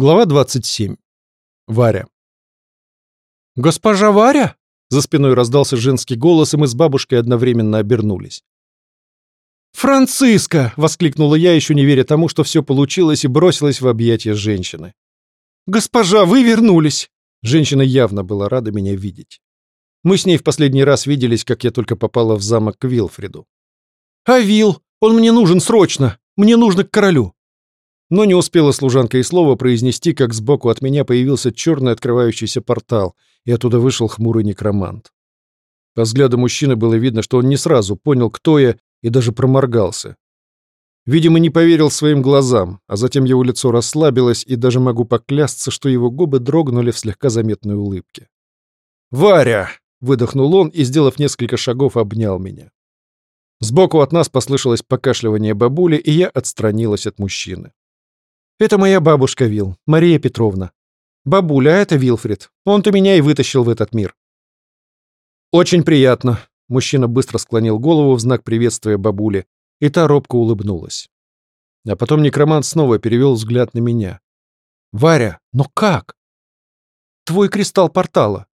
Глава 27. Варя. «Госпожа Варя?» За спиной раздался женский голос, и мы с бабушкой одновременно обернулись. «Франциска!» — воскликнула я, еще не веря тому, что все получилось, и бросилась в объятия женщины. «Госпожа, вы вернулись!» Женщина явно была рада меня видеть. Мы с ней в последний раз виделись, как я только попала в замок к Вилфриду. «А Вил? Он мне нужен срочно! Мне нужно к королю!» Но не успела служанка и слова произнести, как сбоку от меня появился черный открывающийся портал, и оттуда вышел хмурый некромант. По взгляду мужчины было видно, что он не сразу понял, кто я, и даже проморгался. Видимо, не поверил своим глазам, а затем его лицо расслабилось, и даже могу поклясться, что его губы дрогнули в слегка заметной улыбке. «Варя!» — выдохнул он и, сделав несколько шагов, обнял меня. Сбоку от нас послышалось покашливание бабули, и я отстранилась от мужчины. Это моя бабушка Вил, Мария Петровна. Бабуля, это Вилфрид. Он-то меня и вытащил в этот мир. Очень приятно. Мужчина быстро склонил голову в знак приветствия бабули, и та робко улыбнулась. А потом некромант снова перевел взгляд на меня. «Варя, но как?» «Твой кристалл портала».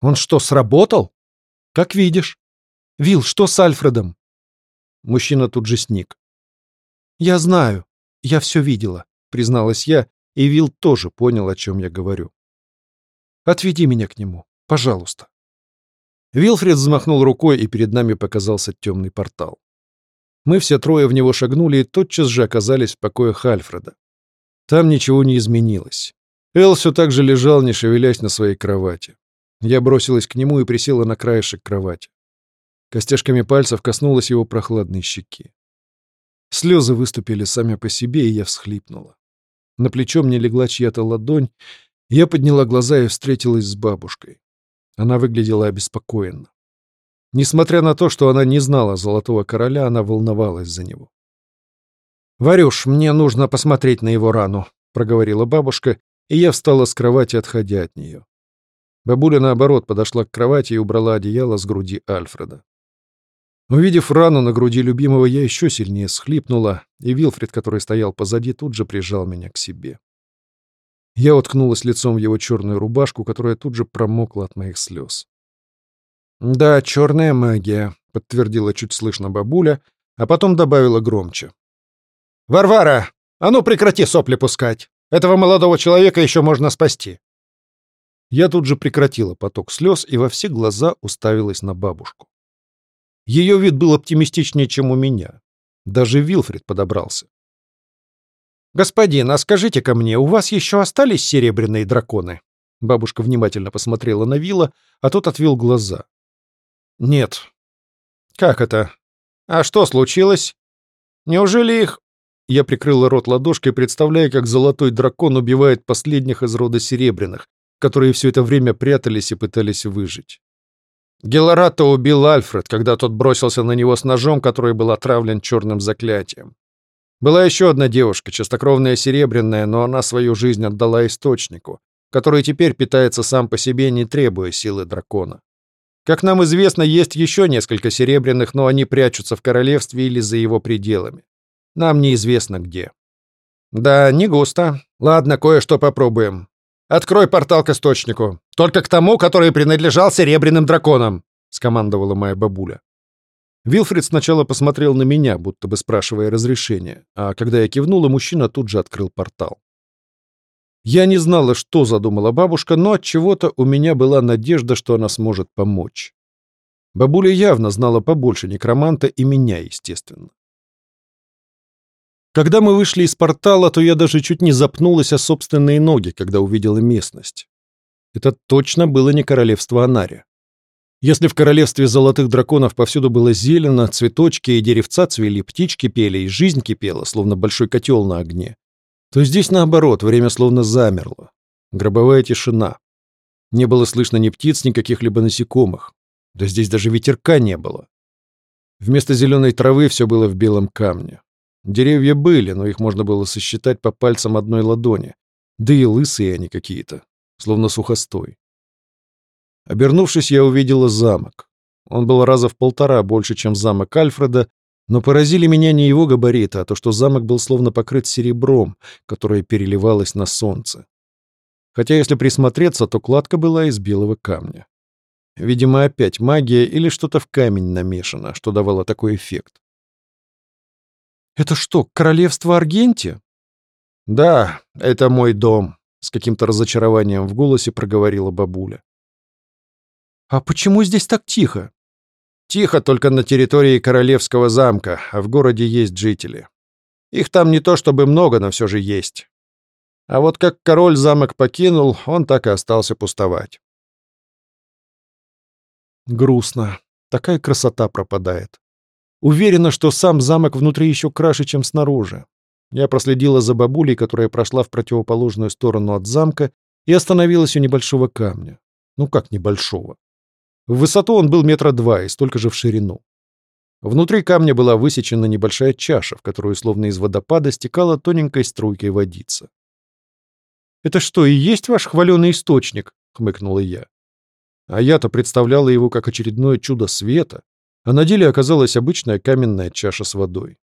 «Он что, сработал?» «Как видишь». «Вил, что с Альфредом?» Мужчина тут же сник. «Я знаю. Я все видела. — призналась я, и Вил тоже понял, о чем я говорю. «Отведи меня к нему, пожалуйста». Вилфред взмахнул рукой, и перед нами показался темный портал. Мы все трое в него шагнули и тотчас же оказались в покоях Альфреда. Там ничего не изменилось. Эл все так же лежал, не шевелясь на своей кровати. Я бросилась к нему и присела на краешек кровати. Костяшками пальцев коснулась его прохладной щеки. Слезы выступили сами по себе, и я всхлипнула. На плечо мне легла чья-то ладонь, я подняла глаза и встретилась с бабушкой. Она выглядела обеспокоенно. Несмотря на то, что она не знала Золотого Короля, она волновалась за него. «Варюш, мне нужно посмотреть на его рану», — проговорила бабушка, и я встала с кровати, отходя от нее. Бабуля, наоборот, подошла к кровати и убрала одеяло с груди Альфреда. Увидев рану на груди любимого, я еще сильнее схлипнула, и Вилфред, который стоял позади, тут же прижал меня к себе. Я уткнулась лицом в его черную рубашку, которая тут же промокла от моих слез. «Да, черная магия», — подтвердила чуть слышно бабуля, а потом добавила громче. «Варвара, а ну прекрати сопли пускать! Этого молодого человека еще можно спасти!» Я тут же прекратила поток слез и во все глаза уставилась на бабушку. Ее вид был оптимистичнее, чем у меня. Даже Вилфред подобрался. «Господин, а скажите-ка мне, у вас еще остались серебряные драконы?» Бабушка внимательно посмотрела на Вилла, а тот отвел глаза. «Нет». «Как это? А что случилось? Неужели их...» Я прикрыла рот ладошкой, представляя, как золотой дракон убивает последних из рода серебряных, которые все это время прятались и пытались выжить. Гелорато убил Альфред, когда тот бросился на него с ножом, который был отравлен черным заклятием. Была еще одна девушка, чистокровная серебряная, но она свою жизнь отдала источнику, который теперь питается сам по себе, не требуя силы дракона. Как нам известно, есть еще несколько серебряных, но они прячутся в королевстве или за его пределами. Нам неизвестно где. Да, не густо. Ладно, кое-что попробуем. «Открой портал к источнику. Только к тому, который принадлежал серебряным драконам», — скомандовала моя бабуля. Вилфред сначала посмотрел на меня, будто бы спрашивая разрешения, а когда я кивнула, мужчина тут же открыл портал. Я не знала, что задумала бабушка, но от чего-то у меня была надежда, что она сможет помочь. Бабуля явно знала побольше некроманта и меня, естественно. Когда мы вышли из портала, то я даже чуть не запнулась о собственные ноги, когда увидела местность. Это точно было не королевство Анари. Если в королевстве золотых драконов повсюду было зелено, цветочки и деревца цвели, птички пели, и жизнь кипела, словно большой котел на огне, то здесь, наоборот, время словно замерло. Гробовая тишина. Не было слышно ни птиц, ни каких-либо насекомых. Да здесь даже ветерка не было. Вместо зеленой травы все было в белом камне. Деревья были, но их можно было сосчитать по пальцам одной ладони. Да и лысые они какие-то, словно сухостой. Обернувшись, я увидела замок. Он был раза в полтора больше, чем замок Альфреда, но поразили меня не его габариты, а то, что замок был словно покрыт серебром, которое переливалось на солнце. Хотя, если присмотреться, то кладка была из белого камня. Видимо, опять магия или что-то в камень намешано, что давало такой эффект. «Это что, королевство Аргентия?» «Да, это мой дом», — с каким-то разочарованием в голосе проговорила бабуля. «А почему здесь так тихо?» «Тихо только на территории Королевского замка, а в городе есть жители. Их там не то чтобы много, но все же есть. А вот как король замок покинул, он так и остался пустовать». «Грустно. Такая красота пропадает. Уверена, что сам замок внутри еще краше, чем снаружи. Я проследила за бабулей, которая прошла в противоположную сторону от замка и остановилась у небольшого камня. Ну как небольшого? В высоту он был метра два и столько же в ширину. Внутри камня была высечена небольшая чаша, в которую словно из водопада стекала тоненькой струйкой водица. «Это что, и есть ваш хваленый источник?» — хмыкнула я. А я-то представляла его как очередное чудо света, а на деле оказалась обычная каменная чаша с водой.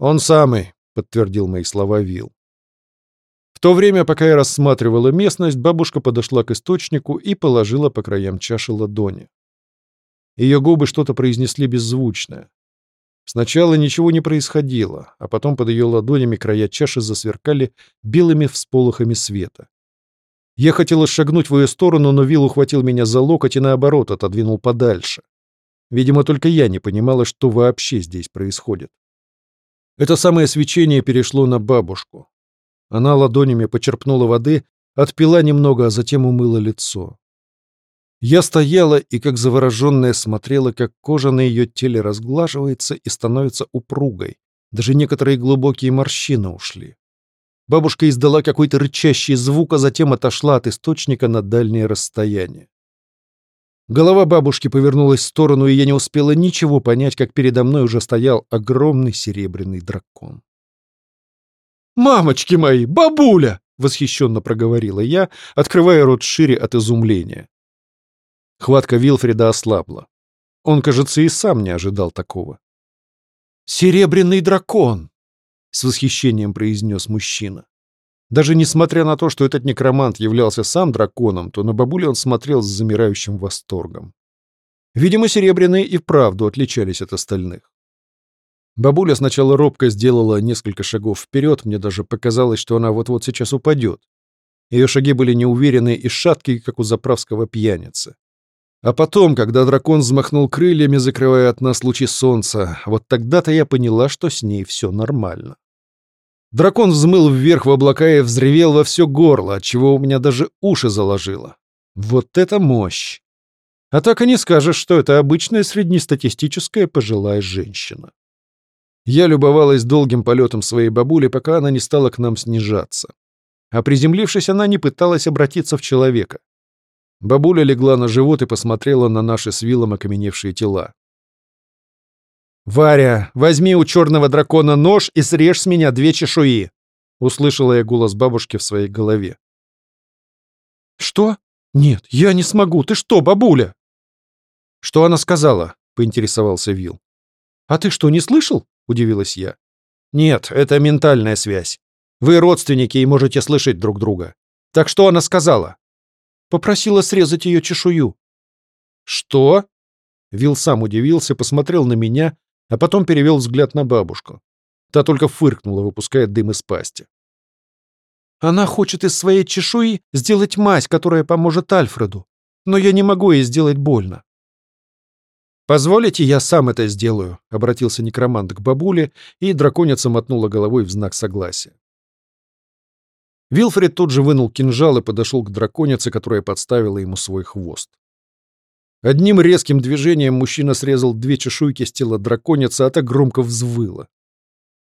«Он самый», — подтвердил мои слова Вил. В то время, пока я рассматривала местность, бабушка подошла к источнику и положила по краям чаши ладони. Ее губы что-то произнесли беззвучное. Сначала ничего не происходило, а потом под ее ладонями края чаши засверкали белыми всполохами света. Я хотела шагнуть в ее сторону, но Вил ухватил меня за локоть и наоборот отодвинул подальше. Видимо, только я не понимала, что вообще здесь происходит. Это самое свечение перешло на бабушку. Она ладонями почерпнула воды, отпила немного, а затем умыла лицо. Я стояла и, как завороженная, смотрела, как кожа на ее теле разглаживается и становится упругой. Даже некоторые глубокие морщины ушли. Бабушка издала какой-то рычащий звук, а затем отошла от источника на дальнее расстояние. Голова бабушки повернулась в сторону, и я не успела ничего понять, как передо мной уже стоял огромный серебряный дракон. «Мамочки мои, бабуля!» — восхищенно проговорила я, открывая рот шире от изумления. Хватка Вилфрида ослабла. Он, кажется, и сам не ожидал такого. «Серебряный дракон!» — с восхищением произнес мужчина. Даже несмотря на то, что этот некромант являлся сам драконом, то на бабуле он смотрел с замирающим восторгом. Видимо, серебряные и вправду отличались от остальных. Бабуля сначала робко сделала несколько шагов вперед, мне даже показалось, что она вот-вот сейчас упадет. Ее шаги были неуверенные и шаткие, как у заправского пьяницы. А потом, когда дракон взмахнул крыльями, закрывая от нас лучи солнца, вот тогда-то я поняла, что с ней все нормально. Дракон взмыл вверх в облака и взревел во все горло, отчего у меня даже уши заложило. Вот это мощь! А так и не скажешь, что это обычная среднестатистическая пожилая женщина. Я любовалась долгим полетом своей бабули, пока она не стала к нам снижаться. А приземлившись, она не пыталась обратиться в человека. Бабуля легла на живот и посмотрела на наши с Виллом окаменевшие тела. «Варя, возьми у черного дракона нож и срежь с меня две чешуи!» — услышала я голос бабушки в своей голове. «Что? Нет, я не смогу. Ты что, бабуля?» «Что она сказала?» — поинтересовался Вил. «А ты что, не слышал?» — удивилась я. «Нет, это ментальная связь. Вы родственники и можете слышать друг друга. Так что она сказала?» «Попросила срезать ее чешую». «Что?» Вил сам удивился, посмотрел на меня, а потом перевел взгляд на бабушку. Та только фыркнула, выпуская дым из пасти. «Она хочет из своей чешуи сделать мазь, которая поможет Альфреду, но я не могу ей сделать больно». «Позволите, я сам это сделаю», — обратился некромант к бабуле, и драконица мотнула головой в знак согласия. Вилфред тут же вынул кинжал и подошел к драконице, которая подставила ему свой хвост. Одним резким движением мужчина срезал две чешуйки с тела драконицы, а та громко взвыла.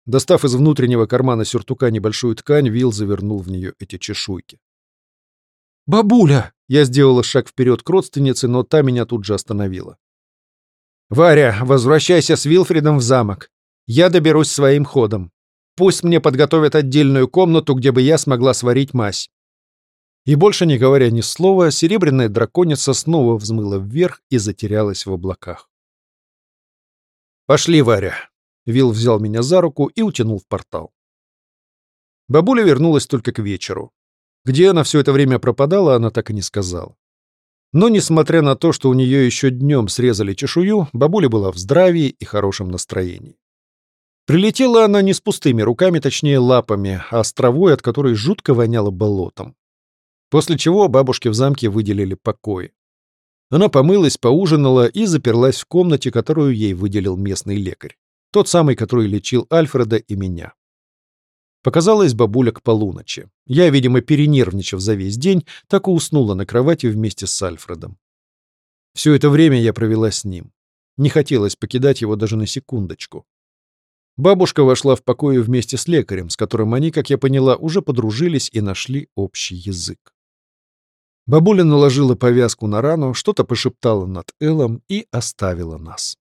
Достав из внутреннего кармана сюртука небольшую ткань, Вил завернул в нее эти чешуйки. «Бабуля!» — я сделала шаг вперед к родственнице, но та меня тут же остановила. «Варя, возвращайся с Вилфридом в замок. Я доберусь своим ходом. Пусть мне подготовят отдельную комнату, где бы я смогла сварить мазь. И больше не говоря ни слова, серебряная драконица снова взмыла вверх и затерялась в облаках. «Пошли, Варя!» Вил взял меня за руку и утянул в портал. Бабуля вернулась только к вечеру. Где она все это время пропадала, она так и не сказала. Но, несмотря на то, что у нее еще днем срезали чешую, бабуля была в здравии и хорошем настроении. Прилетела она не с пустыми руками, точнее лапами, а с травой, от которой жутко воняло болотом. После чего бабушке в замке выделили покои. Она помылась, поужинала и заперлась в комнате, которую ей выделил местный лекарь. Тот самый, который лечил Альфреда и меня. Показалась бабуля к полуночи. Я, видимо, перенервничав за весь день, так и уснула на кровати вместе с Альфредом. Все это время я провела с ним. Не хотелось покидать его даже на секундочку. Бабушка вошла в покое вместе с лекарем, с которым они, как я поняла, уже подружились и нашли общий язык. Бабуля наложила повязку на рану, что-то пошептала над Элом и оставила нас.